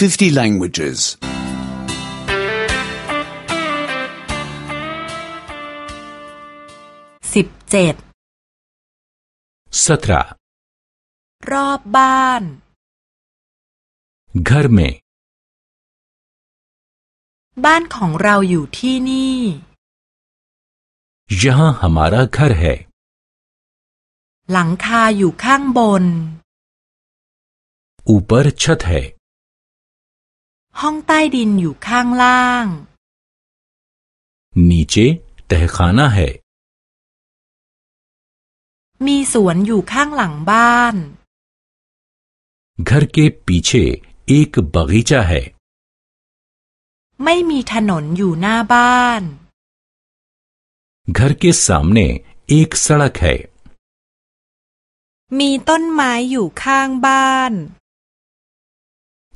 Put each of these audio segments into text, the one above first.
50 languages. สิบเจ็ด सत्रह รอบบ้าน घर में บ้านของเราอยู่ที่นี่ यहाँ हमारा घर है หลังคาอยู่ข้างบน ऊपर छत है ห้องใต้ดินอยู่ข้างล่าง नीचे तहखाना है มีสวนอยู่ข้างหลังบ้าน घर के पीछे एक बगीचा है ไม่มีถนนอยู่หน้าบ้าน घर के सामने एक सड़क है มีต้นไม้อยู่ข้างบ้าน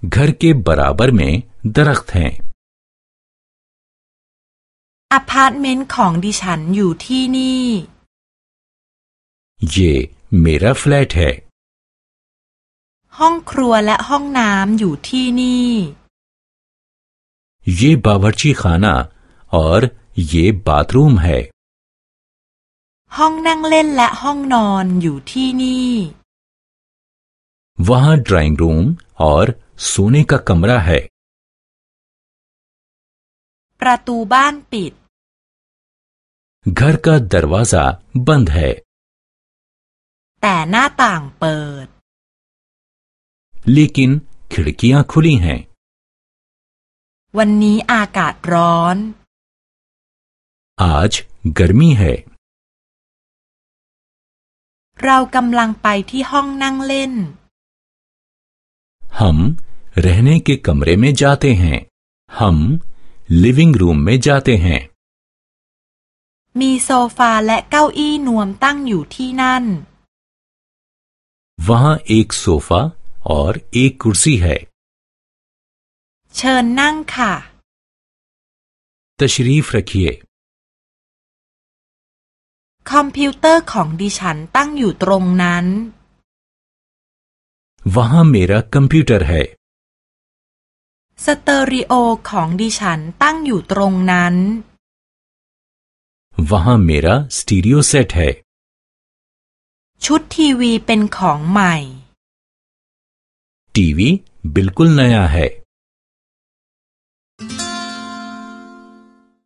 घर के बराबर में दरख्त हैं อพาร์ตเมนต์ของดิฉันอยู่ที่นี่ ये मेरा फ्लैट है ห้องครัวและห้องน้ำอยู่ที่นี่ ये बावर्ची खाना और ये बाथरूम है ห้องนั่งเล่นและห้องนอนอยู่ที่นี่ वहाँ ड्राइंग रूम और सोने का कमरा है ประตูบ้านปิด घर का दरवाजा बंद है แต่หน้าต่างเปิด लेकिन खिड़कियां खुली हैं วันนี้อากาศร้อน आज गर्मी है เรากำลังไปที่ห้องนั่งเล่น हम रहने के कमरे में जाते हैं हम लिविंग रूम में जाते हैं มีโซฟาและเก้าอี้นวมตั้งอยู่ที่นั่น वहाँ एक सोफा और एक कुर्सी है เชิญนั่งค่ะ तशरीफ रखिए คอมพิวเตอร์ของดิฉันตั้งอยู่ตรงนั้น वहाँ मेरा कंप्यूटर है สเตอริโอของดิฉันตั้งอยู่ตรงนั้น वहाँ मेरा स्टीरियो सेट है ชุดทีวีเป็นของใหม่ टीवी बिल्कुल नया है